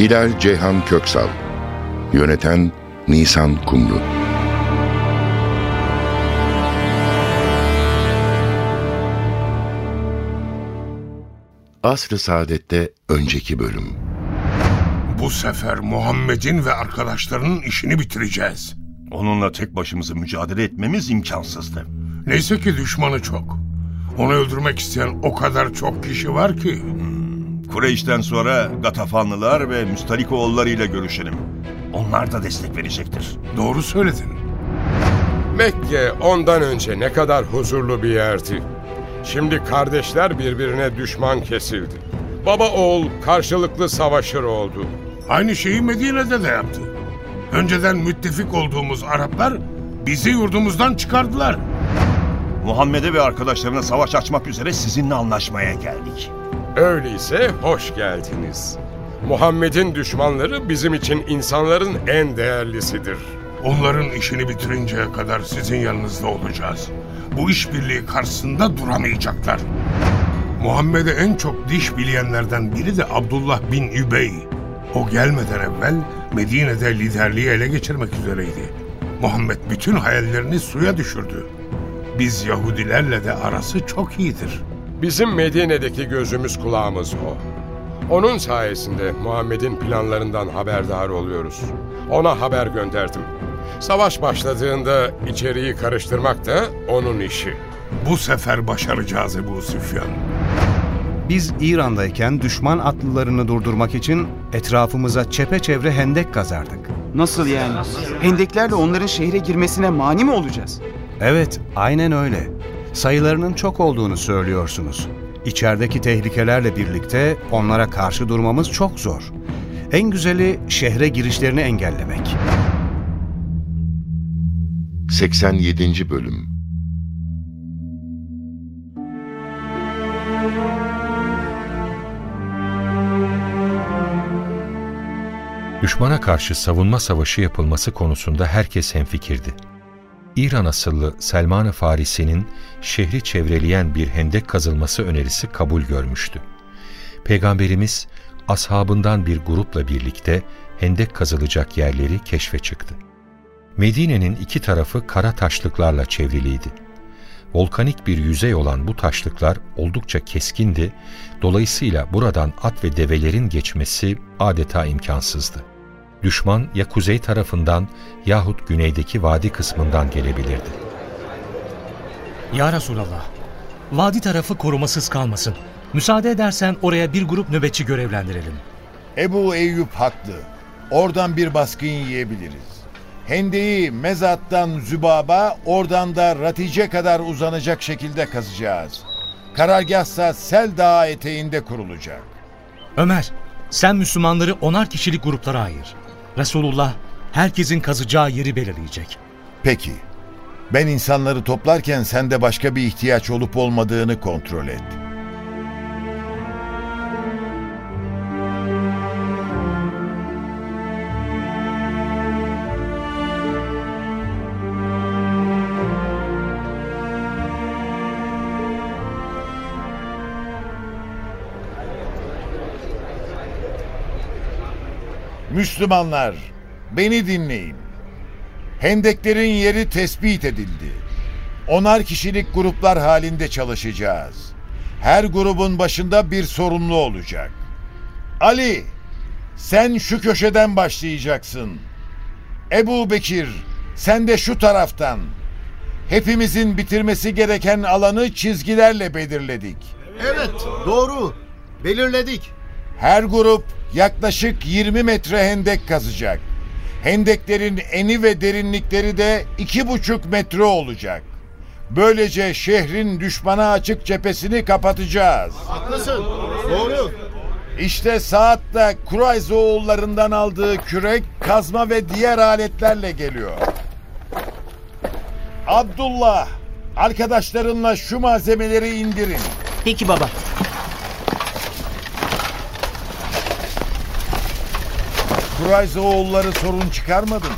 Hilal Ceyhan Köksal Yöneten Nisan Kumru Asr-ı Saadet'te önceki bölüm Bu sefer Muhammed'in ve arkadaşlarının işini bitireceğiz. Onunla tek başımıza mücadele etmemiz imkansızdı. Neyse ki düşmanı çok. Onu öldürmek isteyen o kadar çok kişi var ki. Kureyş'ten sonra Gatafanlılar ve Müstalikoğullarıyla görüşelim. Onlar da destek verecektir. Doğru söyledin. Mekke ondan önce ne kadar huzurlu bir yerdi. Şimdi kardeşler birbirine düşman kesildi. Baba oğul karşılıklı savaşır oldu. Aynı şeyi Medine'de de yaptı. Önceden müttefik olduğumuz Araplar bizi yurdumuzdan çıkardılar. Muhammed'e ve arkadaşlarına savaş açmak üzere sizinle anlaşmaya geldik. Öyleyse hoş geldiniz. Muhammed'in düşmanları bizim için insanların en değerlisidir. Onların işini bitirinceye kadar sizin yanınızda olacağız. Bu işbirliği karşısında duramayacaklar. Muhammed'e en çok diş bileyenlerden biri de Abdullah bin Übey. O gelmeden evvel Medine'de liderliği ele geçirmek üzereydi. Muhammed bütün hayallerini suya düşürdü. Biz Yahudilerle de arası çok iyidir. Bizim Medine'deki gözümüz kulağımız o. Onun sayesinde Muhammed'in planlarından haberdar oluyoruz. Ona haber gönderdim. Savaş başladığında içeriği karıştırmak da onun işi. Bu sefer başaracağız Ebu Süfyan. Biz İran'dayken düşman atlılarını durdurmak için etrafımıza çepeçevre hendek kazardık. Nasıl yani? Hendeklerle onların şehre girmesine mani mi olacağız? Evet, aynen öyle. Sayılarının çok olduğunu söylüyorsunuz. İçerideki tehlikelerle birlikte onlara karşı durmamız çok zor. En güzeli şehre girişlerini engellemek. 87. Bölüm Düşmana karşı savunma savaşı yapılması konusunda herkes hemfikirdi. İran asıllı Selman-ı Farisi'nin şehri çevreleyen bir hendek kazılması önerisi kabul görmüştü. Peygamberimiz ashabından bir grupla birlikte hendek kazılacak yerleri keşfe çıktı. Medine'nin iki tarafı kara taşlıklarla çevriliydi. Volkanik bir yüzey olan bu taşlıklar oldukça keskindi, dolayısıyla buradan at ve develerin geçmesi adeta imkansızdı. Düşman ya kuzey tarafından yahut güneydeki vadi kısmından gelebilirdi. Ya Resulallah, vadi tarafı korumasız kalmasın. Müsaade edersen oraya bir grup nöbetçi görevlendirelim. Ebu Eyyub haklı. Oradan bir baskın yiyebiliriz. Hendeyi mezattan Zübaba, oradan da Ratice kadar uzanacak şekilde kazacağız. Karargahsa Sel Dağı eteğinde kurulacak. Ömer, sen Müslümanları onar kişilik gruplara ayır. Resulullah herkesin kazacağı yeri belirleyecek. Peki. Ben insanları toplarken sen de başka bir ihtiyaç olup olmadığını kontrol et. Müslümanlar, beni dinleyin. Hendeklerin yeri tespit edildi. Onar kişilik gruplar halinde çalışacağız. Her grubun başında bir sorumlu olacak. Ali, sen şu köşeden başlayacaksın. Ebu Bekir, sen de şu taraftan. Hepimizin bitirmesi gereken alanı çizgilerle belirledik. Evet, doğru. Belirledik. Her grup yaklaşık 20 metre hendek kazacak. Hendeklerin eni ve derinlikleri de iki buçuk metre olacak. Böylece şehrin düşmana açık cephesini kapatacağız. Haklısın. Doğru. İşte saatte Kurayz oğullarından aldığı kürek, kazma ve diğer aletlerle geliyor. Abdullah, arkadaşlarınla şu malzemeleri indirin. Peki baba. Kurayz oğulları sorun çıkarmadı mı?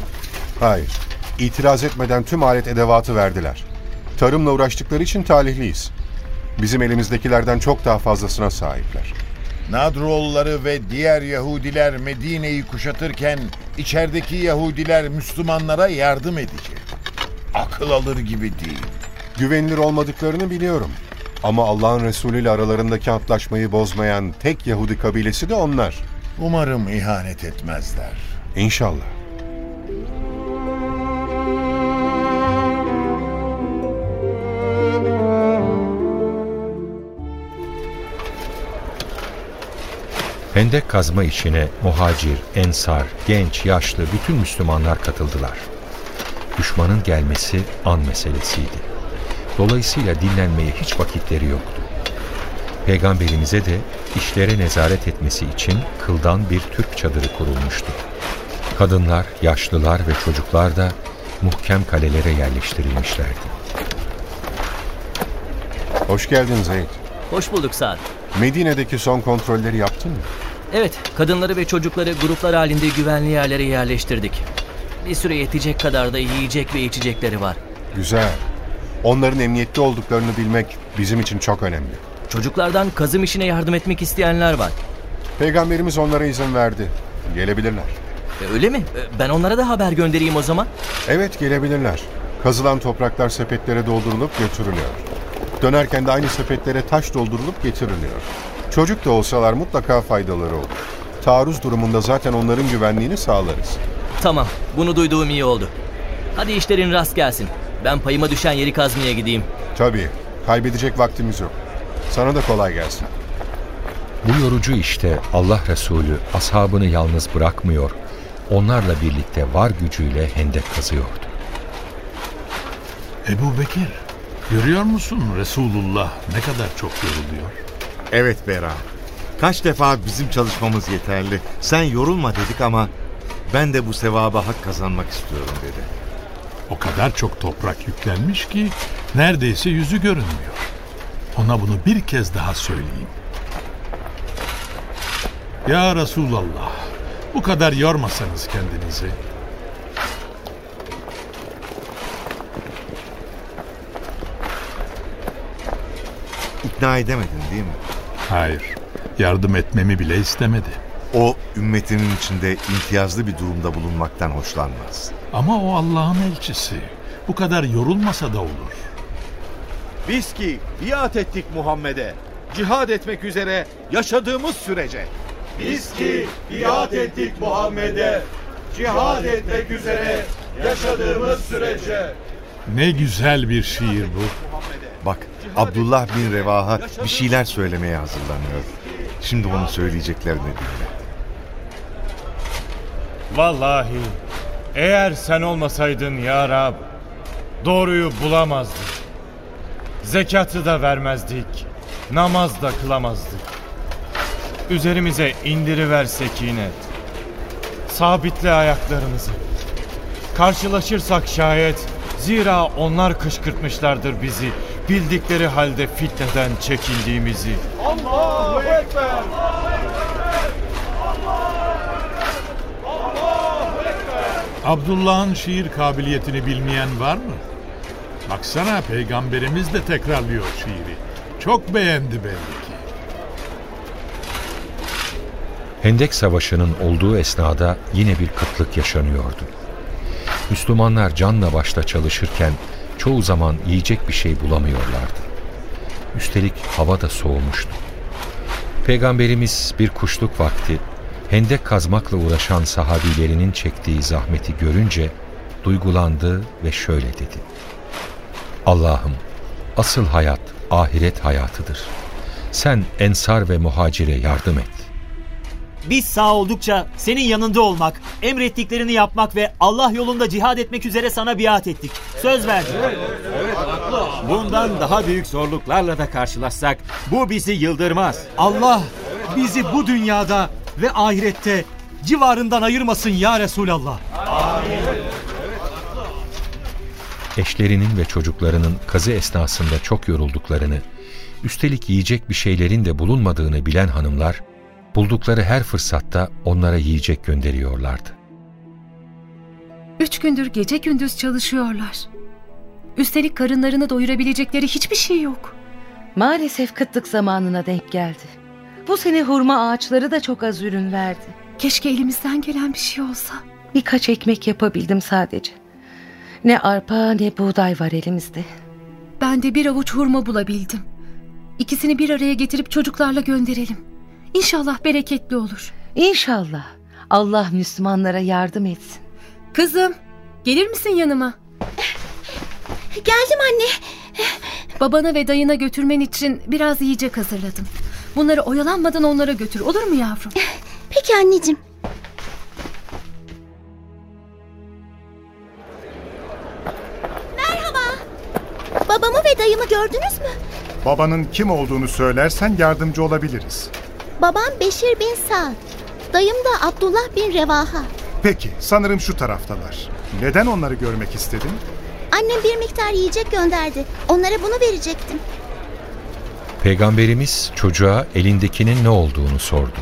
Hayır. İtiraz etmeden tüm alet edevatı verdiler. Tarımla uğraştıkları için talihliyiz. Bizim elimizdekilerden çok daha fazlasına sahipler. Nadroğulları ve diğer Yahudiler Medine'yi kuşatırken içerideki Yahudiler Müslümanlara yardım edecek. Akıl alır gibi değil. Güvenilir olmadıklarını biliyorum. Ama Allah'ın Resulü ile aralarındaki antlaşmayı bozmayan tek Yahudi kabilesi de onlar. Umarım ihanet etmezler. İnşallah. Hendek kazma işine muhacir, ensar, genç, yaşlı bütün Müslümanlar katıldılar. Düşmanın gelmesi an meselesiydi. Dolayısıyla dinlenmeye hiç vakitleri yoktu. Peygamberimize de işlere nezaret etmesi için kıldan bir Türk çadırı kurulmuştu. Kadınlar, yaşlılar ve çocuklar da muhkem kalelere yerleştirilmişlerdi. Hoş geldin Zeyd. Hoş bulduk Saad. Medine'deki son kontrolleri yaptın mı? Evet, kadınları ve çocukları gruplar halinde güvenli yerlere yerleştirdik. Bir süre yetecek kadar da yiyecek ve içecekleri var. Güzel. Onların emniyette olduklarını bilmek bizim için çok önemli. Çocuklardan kazım işine yardım etmek isteyenler var. Peygamberimiz onlara izin verdi. Gelebilirler. E, Öyle mi? E, Ben onlara da haber göndereyim o zaman. Evet gelebilirler. Kazılan topraklar sepetlere doldurulup götürülüyor. Dönerken de aynı sepetlere taş doldurulup getiriliyor. Çocuk da olsalar mutlaka faydaları olur. Taarruz durumunda zaten onların güvenliğini sağlarız. Tamam, bunu duyduğum iyi oldu. Hadi işlerin rast gelsin. Ben payıma düşen yeri kazmaya gideyim. Tabii. Kaybedecek vaktimiz yok. Sana da kolay gelsin. Bu yorucu işte Allah Resulü ashabını yalnız bırakmıyor, onlarla birlikte var gücüyle hendek kazıyordu. Ebu Bekir, görüyor musun Resulullah ne kadar çok yoruluyor? Evet Bera. Kaç defa bizim çalışmamız yeterli. Sen yorulma dedik ama ben de bu sevaba hak kazanmak istiyorum dedi. O kadar çok toprak yüklenmiş ki neredeyse yüzü görünmüyor. Ona bunu bir kez daha söyleyeyim. Ya Resulallah, bu kadar yormasanız kendinizi. İkna edemedin değil mi? Hayır, yardım etmemi bile istemedi. O ümmetinin içinde imtiyazlı bir durumda bulunmaktan hoşlanmaz. Ama o Allah'ın elçisi. Bu kadar yorulmasa da olur. Biz ki biat ettik Muhammed'e. Cihad etmek üzere yaşadığımız sürece. Biz ki biat ettik Muhammed'e. Cihad etmek üzere yaşadığımız sürece. Ne güzel bir şiir bu. Bak Abdullah bin Revaha bir şeyler söylemeye hazırlanıyor. Şimdi onun söyleyeceklerini dinle. Vallahi eğer sen olmasaydın ya Rab doğruyu bulamazdık. Zekatı da vermezdik. Namaz da kılamazdık. Üzerimize indiriver sekinet. Sabitle ayaklarımızı. Karşılaşırsak şayet zira onlar kışkırtmışlardır bizi. Bildikleri halde fitneden çekindiğimizi. Allahu Ekber. Abdullah'ın şiir kabiliyetini bilmeyen var mı? Baksana peygamberimiz de tekrarlıyor şiiri. Çok beğendi belli ki. Hendek Savaşı'nın olduğu esnada yine bir kıtlık yaşanıyordu. Müslümanlar canla başla çalışırken çoğu zaman yiyecek bir şey bulamıyorlardı. Üstelik hava da soğumuştu. Peygamberimiz bir kuşluk vakti hendek kazmakla uğraşan sahabilerinin çektiği zahmeti görünce duygulandı ve şöyle dedi. Allah'ım asıl hayat ahiret hayatıdır. Sen ensar ve muhacire yardım et. Biz sağ oldukça senin yanında olmak, emrettiklerini yapmak ve Allah yolunda cihad etmek üzere sana biat ettik. Söz verdik. Bundan daha büyük zorluklarla da karşılaşsak bu bizi yıldırmaz. Allah bizi bu dünyada ve ahirette civarından ayırmasın ya Resulallah. Eşlerinin ve çocuklarının kazı esnasında çok yorulduklarını, üstelik yiyecek bir şeylerin de bulunmadığını bilen hanımlar, buldukları her fırsatta onlara yiyecek gönderiyorlardı. Üç gündür gece gündüz çalışıyorlar. Üstelik karınlarını doyurabilecekleri hiçbir şey yok. Maalesef kıtlık zamanına denk geldi. Bu sene hurma ağaçları da çok az ürün verdi. Keşke elimizden gelen bir şey olsa. Birkaç ekmek yapabildim sadece. Ne arpa ne buğday var elimizde. Ben de bir avuç hurma bulabildim. İkisini bir araya getirip çocuklarla gönderelim. İnşallah bereketli olur. İnşallah. Allah Müslümanlara yardım etsin. Kızım, gelir misin yanıma? Geldim anne. Babana ve dayına götürmen için biraz yiyecek hazırladım. Bunları oyalanmadan onlara götür olur mu yavrum? Peki anneciğim. Babamı gördünüz mü? Babanın kim olduğunu söylersen yardımcı olabiliriz. Babam Beşir bin Sa'd. Dayım da Abdullah bin Revaha. Peki, sanırım şu taraftalar. Neden onları görmek istedin? Annem bir miktar yiyecek gönderdi. Onlara bunu verecektim. Peygamberimiz çocuğa elindekinin ne olduğunu sordu.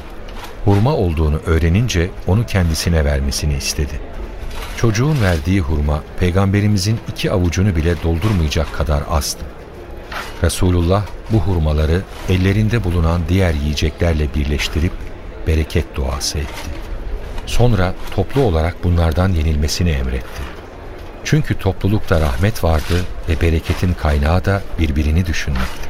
Hurma olduğunu öğrenince onu kendisine vermesini istedi. Çocuğun verdiği hurma peygamberimizin iki avucunu bile doldurmayacak kadar azdı. Resulullah bu hurmaları ellerinde bulunan diğer yiyeceklerle birleştirip bereket duası etti. Sonra toplu olarak bunlardan yenilmesini emretti. Çünkü toplulukta rahmet vardı ve bereketin kaynağı da birbirini düşünmekti.